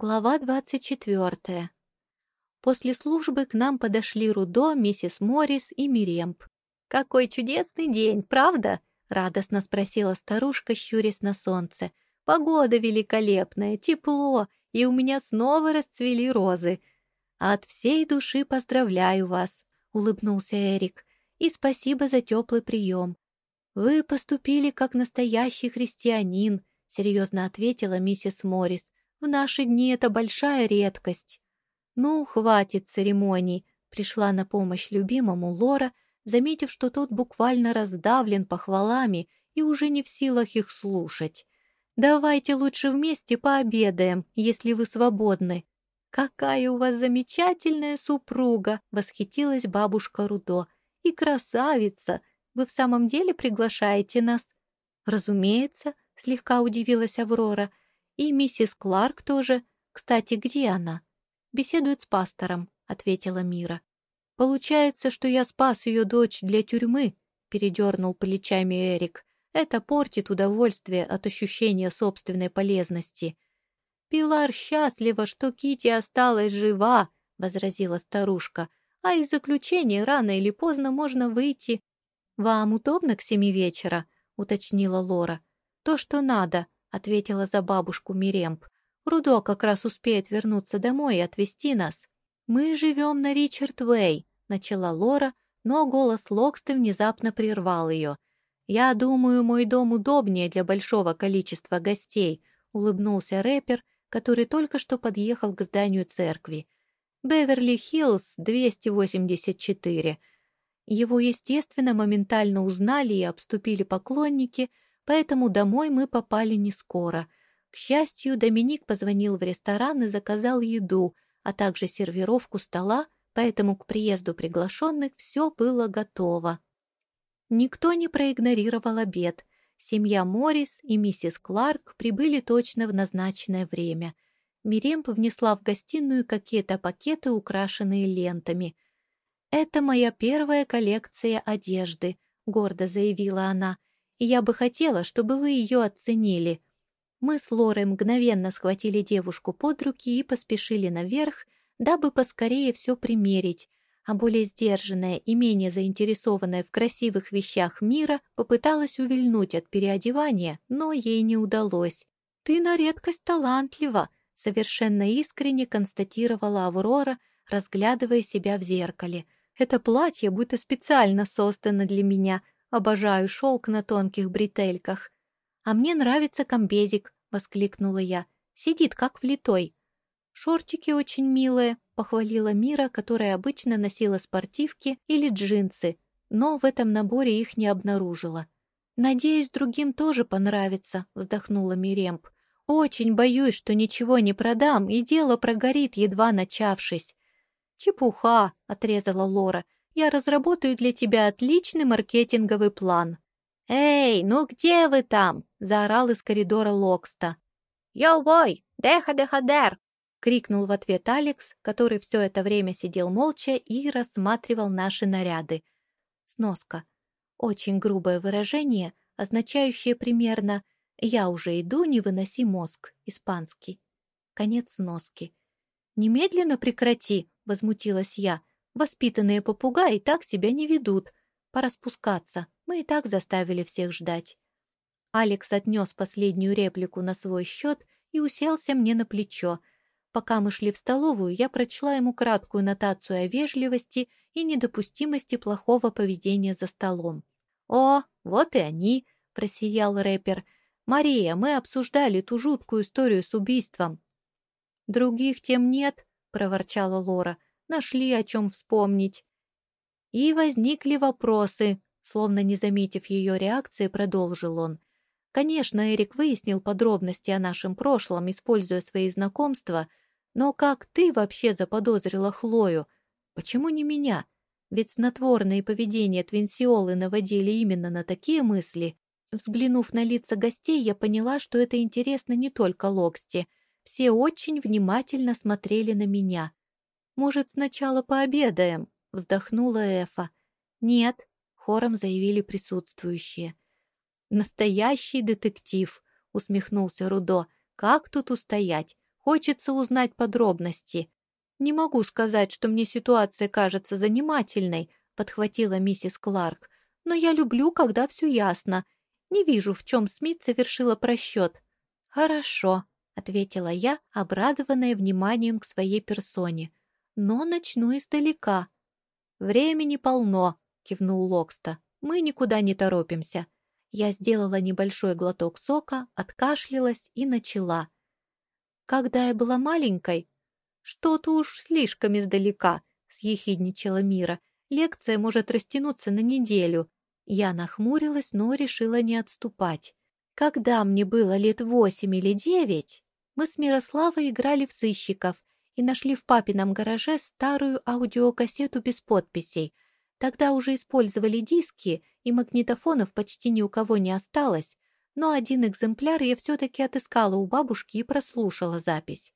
Глава двадцать четвертая. После службы к нам подошли Рудо, миссис Моррис и Миремп. «Какой чудесный день, правда?» — радостно спросила старушка, щурясь на солнце. «Погода великолепная, тепло, и у меня снова расцвели розы. От всей души поздравляю вас», — улыбнулся Эрик. «И спасибо за теплый прием. Вы поступили как настоящий христианин», — серьезно ответила миссис Моррис. В наши дни это большая редкость. Ну, хватит церемоний, пришла на помощь любимому Лора, заметив, что тот буквально раздавлен похвалами и уже не в силах их слушать. «Давайте лучше вместе пообедаем, если вы свободны». «Какая у вас замечательная супруга!» — восхитилась бабушка Рудо. «И красавица! Вы в самом деле приглашаете нас?» «Разумеется», — слегка удивилась Аврора, — и миссис Кларк тоже. Кстати, где она? Беседует с пастором, ответила Мира. Получается, что я спас ее дочь для тюрьмы, передернул плечами Эрик. Это портит удовольствие от ощущения собственной полезности. Пилар счастлива, что Кити осталась жива, возразила старушка. А из заключения рано или поздно можно выйти. Вам удобно к семи вечера? уточнила Лора. То, что надо, — ответила за бабушку Миремп. «Рудо как раз успеет вернуться домой и отвезти нас». «Мы живем на Ричард Вэй», — начала Лора, но голос Локсты внезапно прервал ее. «Я думаю, мой дом удобнее для большого количества гостей», — улыбнулся рэпер, который только что подъехал к зданию церкви. «Беверли-Хиллз, 284». Его, естественно, моментально узнали и обступили поклонники — поэтому домой мы попали не скоро. К счастью, Доминик позвонил в ресторан и заказал еду, а также сервировку стола, поэтому к приезду приглашенных все было готово. Никто не проигнорировал обед. Семья Моррис и миссис Кларк прибыли точно в назначенное время. Миремп внесла в гостиную какие-то пакеты, украшенные лентами. «Это моя первая коллекция одежды», — гордо заявила она и я бы хотела, чтобы вы ее оценили». Мы с Лорой мгновенно схватили девушку под руки и поспешили наверх, дабы поскорее все примерить, а более сдержанная и менее заинтересованная в красивых вещах мира попыталась увильнуть от переодевания, но ей не удалось. «Ты на редкость талантлива», — совершенно искренне констатировала Аврора, разглядывая себя в зеркале. «Это платье будто специально создано для меня, Обожаю шелк на тонких бретельках. А мне нравится комбезик, воскликнула я. Сидит как влитой. Шортики очень милые, похвалила Мира, которая обычно носила спортивки или джинсы, но в этом наборе их не обнаружила. «Надеюсь, другим тоже понравится», — вздохнула Миремп. «Очень боюсь, что ничего не продам, и дело прогорит, едва начавшись». «Чепуха», — отрезала Лора я разработаю для тебя отличный маркетинговый план». «Эй, ну где вы там?» — заорал из коридора Локста. «Йоу-бой, деха-деха-дер!» — крикнул в ответ Алекс, который все это время сидел молча и рассматривал наши наряды. Сноска. Очень грубое выражение, означающее примерно «я уже иду, не выноси мозг» испанский. Конец сноски. «Немедленно прекрати!» — возмутилась я. Воспитанные попугаи так себя не ведут. Пора спускаться, мы и так заставили всех ждать. Алекс отнес последнюю реплику на свой счет и уселся мне на плечо. Пока мы шли в столовую, я прочла ему краткую нотацию о вежливости и недопустимости плохого поведения за столом. «О, вот и они!» — просиял рэпер. «Мария, мы обсуждали ту жуткую историю с убийством». «Других тем нет», — проворчала Лора нашли о чем вспомнить. И возникли вопросы, словно не заметив ее реакции, продолжил он. Конечно, Эрик выяснил подробности о нашем прошлом, используя свои знакомства, но как ты вообще заподозрила Хлою? Почему не меня? Ведь снотворное поведение Твинсиолы наводили именно на такие мысли. Взглянув на лица гостей, я поняла, что это интересно не только Локсти. Все очень внимательно смотрели на меня. «Может, сначала пообедаем?» — вздохнула Эфа. «Нет», — хором заявили присутствующие. «Настоящий детектив», — усмехнулся Рудо. «Как тут устоять? Хочется узнать подробности. «Не могу сказать, что мне ситуация кажется занимательной», — подхватила миссис Кларк. «Но я люблю, когда все ясно. Не вижу, в чем Смит совершила просчет». «Хорошо», — ответила я, обрадованная вниманием к своей персоне. «Но начну издалека». «Времени полно», — кивнул Локста. «Мы никуда не торопимся». Я сделала небольшой глоток сока, откашлялась и начала. Когда я была маленькой, что-то уж слишком издалека, съехидничала Мира. Лекция может растянуться на неделю. Я нахмурилась, но решила не отступать. Когда мне было лет восемь или девять, мы с Мирославой играли в сыщиков и нашли в папином гараже старую аудиокассету без подписей. Тогда уже использовали диски, и магнитофонов почти ни у кого не осталось, но один экземпляр я все-таки отыскала у бабушки и прослушала запись.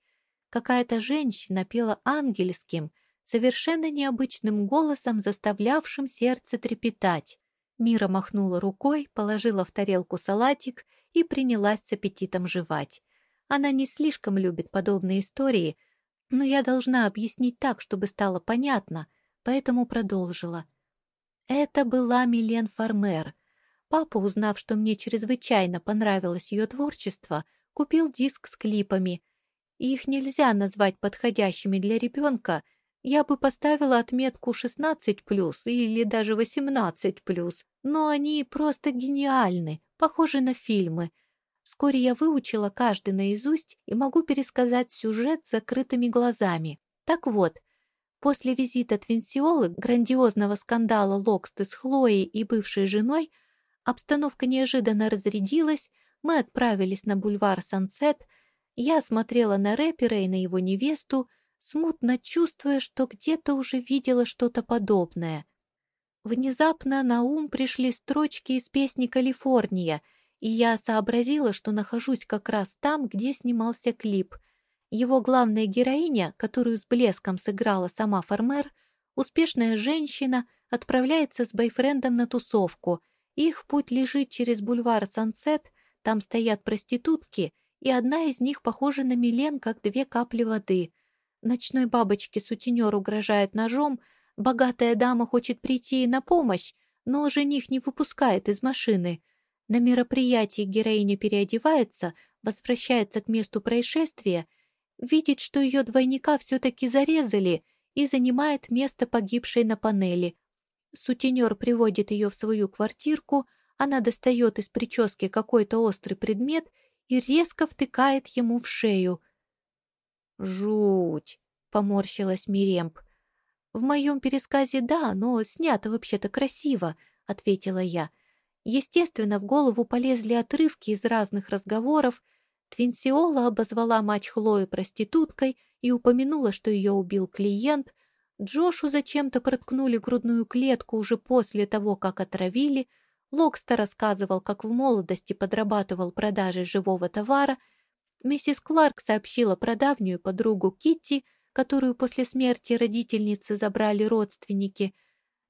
Какая-то женщина пела ангельским, совершенно необычным голосом, заставлявшим сердце трепетать. Мира махнула рукой, положила в тарелку салатик и принялась с аппетитом жевать. Она не слишком любит подобные истории, но я должна объяснить так, чтобы стало понятно, поэтому продолжила. Это была Милен Фармер. Папа, узнав, что мне чрезвычайно понравилось ее творчество, купил диск с клипами. Их нельзя назвать подходящими для ребенка. Я бы поставила отметку 16+, или даже 18+, но они просто гениальны, похожи на фильмы. Вскоре я выучила каждый наизусть и могу пересказать сюжет закрытыми глазами. Так вот, После визита Твинсиолы, грандиозного скандала Локсты с Хлоей и бывшей женой, обстановка неожиданно разрядилась, мы отправились на бульвар Сансет, я смотрела на рэпера и на его невесту, смутно чувствуя, что где-то уже видела что-то подобное. Внезапно на ум пришли строчки из песни «Калифорния», и я сообразила, что нахожусь как раз там, где снимался клип — его главная героиня, которую с блеском сыграла сама Фармер, успешная женщина, отправляется с бойфрендом на тусовку. Их путь лежит через бульвар Сансет, там стоят проститутки, и одна из них похожа на Милен, как две капли воды. Ночной бабочке сутенер угрожает ножом, богатая дама хочет прийти ей на помощь, но жених не выпускает из машины. На мероприятии героиня переодевается, возвращается к месту происшествия — видит, что ее двойника все-таки зарезали и занимает место погибшей на панели. Сутенер приводит ее в свою квартирку, она достает из прически какой-то острый предмет и резко втыкает ему в шею. «Жуть!» — поморщилась Миремп. «В моем пересказе да, но снято вообще-то красиво», — ответила я. Естественно, в голову полезли отрывки из разных разговоров, Твинсиола обозвала мать Хлои проституткой и упомянула, что ее убил клиент. Джошу зачем-то проткнули грудную клетку уже после того, как отравили. Локста рассказывал, как в молодости подрабатывал продажей живого товара. Миссис Кларк сообщила про давнюю подругу Китти, которую после смерти родительницы забрали родственники.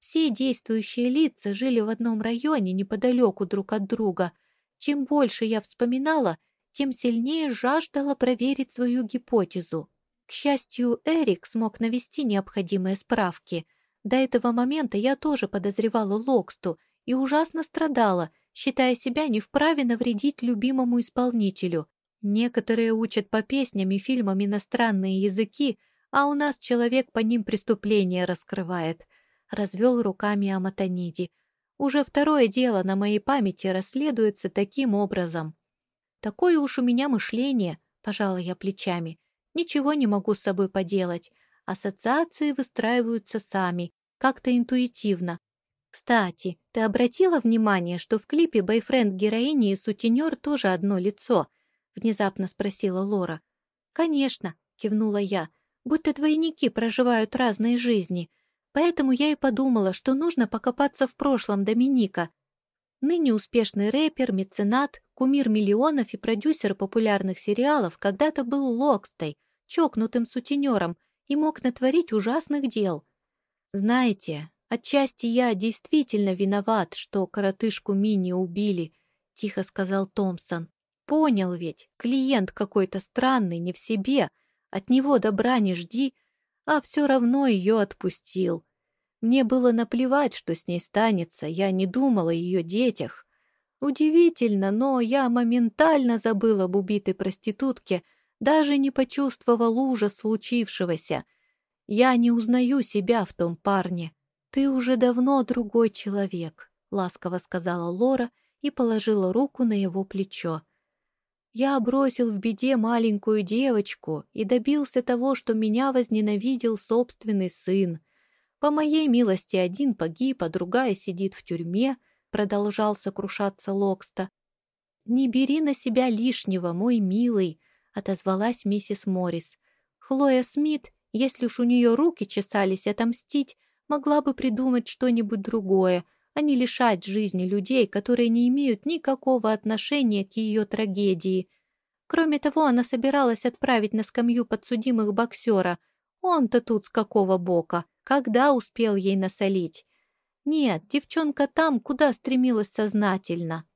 Все действующие лица жили в одном районе неподалеку друг от друга. Чем больше я вспоминала, тем сильнее жаждала проверить свою гипотезу. К счастью, Эрик смог навести необходимые справки. До этого момента я тоже подозревала Локсту и ужасно страдала, считая себя не вправе навредить любимому исполнителю. Некоторые учат по песням и фильмам иностранные языки, а у нас человек по ним преступления раскрывает. Развел руками Аматониди. Уже второе дело на моей памяти расследуется таким образом. Такое уж у меня мышление, пожала я плечами. Ничего не могу с собой поделать. Ассоциации выстраиваются сами, как-то интуитивно. Кстати, ты обратила внимание, что в клипе бойфренд героини и сутенер тоже одно лицо? Внезапно спросила Лора. Конечно, кивнула я, будто двойники проживают разные жизни. Поэтому я и подумала, что нужно покопаться в прошлом Доминика. Ныне успешный рэпер, меценат, кумир миллионов и продюсер популярных сериалов когда-то был Локстой, чокнутым сутенером, и мог натворить ужасных дел. Знаете, отчасти я действительно виноват, что коротышку Мини убили, тихо сказал Томпсон. Понял ведь, клиент какой-то странный, не в себе, от него добра не жди, а все равно ее отпустил. Мне было наплевать, что с ней станется, я не думала о ее детях. Удивительно, но я моментально забыла об убитой проститутке, даже не почувствовал ужас случившегося. Я не узнаю себя в том парне. Ты уже давно другой человек, — ласково сказала Лора и положила руку на его плечо. Я бросил в беде маленькую девочку и добился того, что меня возненавидел собственный сын. По моей милости один погиб, а другая сидит в тюрьме, продолжал сокрушаться Локста. «Не бери на себя лишнего, мой милый», — отозвалась миссис Моррис. «Хлоя Смит, если уж у нее руки чесались отомстить, могла бы придумать что-нибудь другое, а не лишать жизни людей, которые не имеют никакого отношения к ее трагедии. Кроме того, она собиралась отправить на скамью подсудимых боксера. Он-то тут с какого бока? Когда успел ей насолить? Нет, девчонка там, куда стремилась сознательно.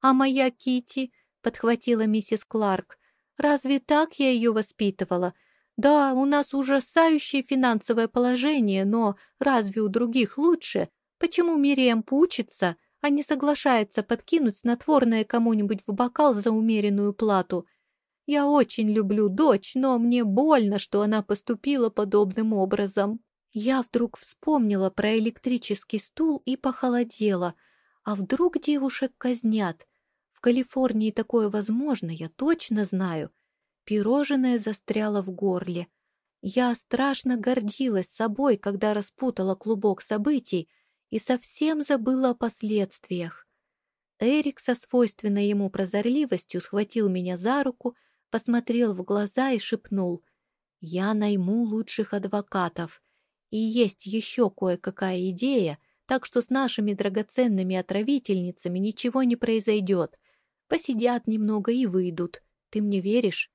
«А моя Кити, подхватила миссис Кларк. «Разве так я ее воспитывала? Да, у нас ужасающее финансовое положение, но разве у других лучше? Почему Мириам пучится, а не соглашается подкинуть снотворное кому-нибудь в бокал за умеренную плату? Я очень люблю дочь, но мне больно, что она поступила подобным образом. Я вдруг вспомнила про электрический стул и похолодела. А вдруг девушек казнят? В Калифорнии такое возможно, я точно знаю. Пирожное застряло в горле. Я страшно гордилась собой, когда распутала клубок событий, и совсем забыла о последствиях. Эрик со свойственной ему прозорливостью схватил меня за руку, посмотрел в глаза и шепнул «Я найму лучших адвокатов. И есть еще кое-какая идея, так что с нашими драгоценными отравительницами ничего не произойдет. Посидят немного и выйдут. Ты мне веришь?»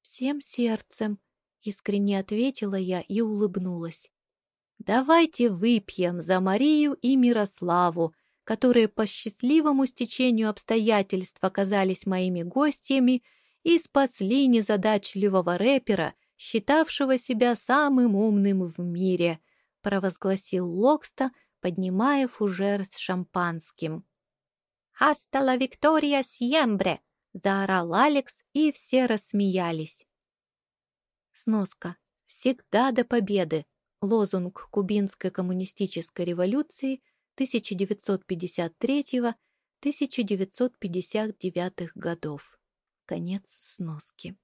«Всем сердцем», — искренне ответила я и улыбнулась. Давайте выпьем за Марию и Мирославу, которые по счастливому стечению обстоятельств оказались моими гостями и спасли незадачливого рэпера, считавшего себя самым умным в мире, провозгласил Локста, поднимая фужер с шампанским. «Хаста Виктория Сьембре!» — заорал Алекс, и все рассмеялись. Сноска. «Всегда до победы!» Лозунг кубинской коммунистической революции 1953-1959 годов. Конец сноски.